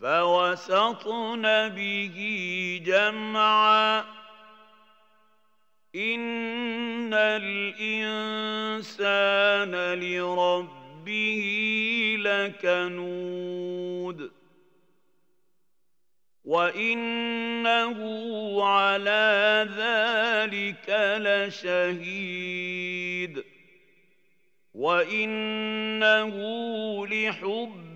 فوسطن به جمعا. إن الإنسان لربه لكنود. وإنه على ذلك لشهيد. وإنه لحب